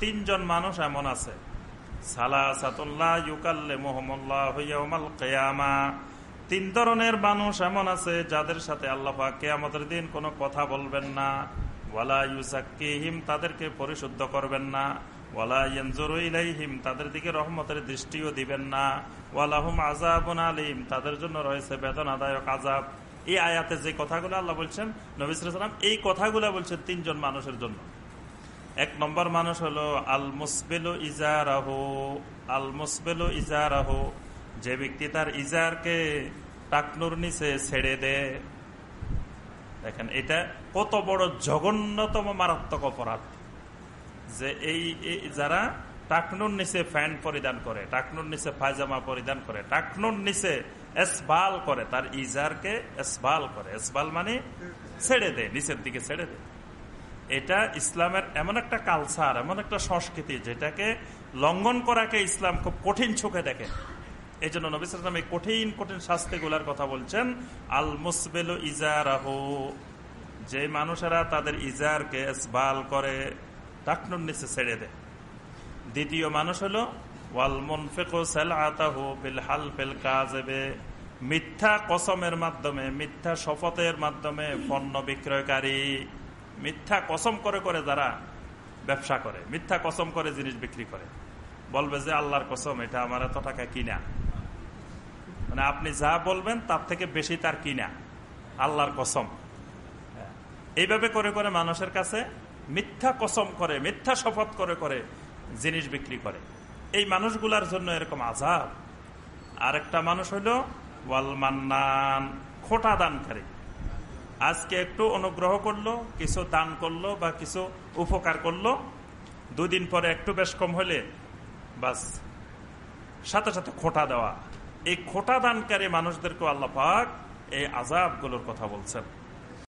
তিনজন মানুষ এমন আছে। তিন ধরনের মানুষ এমন আছে যাদের সাথে আল্লাহ কেয়ামতের দিন কোনো কথা বলবেন না। ওয়ালা ইউসাক্কিহিম, তাদেরকে পরিশুদ্ধ করবেন না। ওয়ালা তাদের দিকে রহমতের দৃষ্টিও দিবেন না। ওয়ালাহুম আযাবুন আলিম, তাদের জন্য রয়েছে বেদনাদায়ক আযাব। এই আয়াতে যে কথাগুলো আল্লাহ বলছেন নবিসাম এই কথাগুলো বলছেন তিনজন মানুষের জন্য। এক নম্বর মানুষ হলো আল মুসবেল ইজারাহ আল মুসবেল ইজারাহ। যে ব্যক্তি তার ইজারকে টাকনুর নিচে ছেড়ে দেয়। দেখেন, এটা কত বড় জঘন্যতম মারাত্মক অপরাধ। যে এই, যারা টাকনুর নিচে ফ্যান্ট পরিধান করে, টাকনুর নিচে পায়জামা পরিধান করে, টাকনুর নিচে এসবাল করে, তার ইজারকে এসবাল করে। এসবাল মানে ছেড়ে দেয়, নিচের দিকে ছেড়ে দেয়। এটা ইসলামের এমন একটা কালচার এমন একটা সংস্কৃতি যেটাকে লঙ্ঘন করাকে ইসলাম খুব কঠিন চোখে দেখে। এই জন্য নবিসাম এই কঠিন কঠিন শাস্তিগুলার কথা বলছেন, আল মুসবেল ইজারাহ, যে মানুষেরা তাদের ইজারকে এসবাল করে, টাকনুর নিচে ছেড়ে দেয়। দ্বিতীয় মানুষ হলো মিথ্যা কসমের মাধ্যমে, মিথ্যা শপথের মাধ্যমে পণ্য বিক্রয়কারী, মিথ্যা কসম করে করে যারা ব্যবসা করে, মিথ্যা কসম করে জিনিস বিক্রি করে। বলবে যে, আল্লাহর কসম, এটা আমার এত টাকা কিনা? মানে আপনি যা বলবেন, তার থেকে বেশি তার কিনা? আল্লাহর কসম। এইভাবে করে করে মানুষের কাছে মিথ্যা কসম করে, মিথ্যা শপথ করে করে জিনিস বিক্রি করে। এই মানুষগুলার জন্য এরকম আজাব আরেকটা মানুষ হইল ওয়াল মান্নান, খোটা দানকারী। আজকে একটু অনুগ্রহ করল, কিছু দান করল বা কিছু উপকার করল। দুদিন পরে একটু বেশ কম হলে বাস, সাথে সাথে খোটা দেওয়া। এই খোটা দানকারী মানুষদেরকে আল্লাহ পাক এই আজাবগুলোর কথা বলছেন।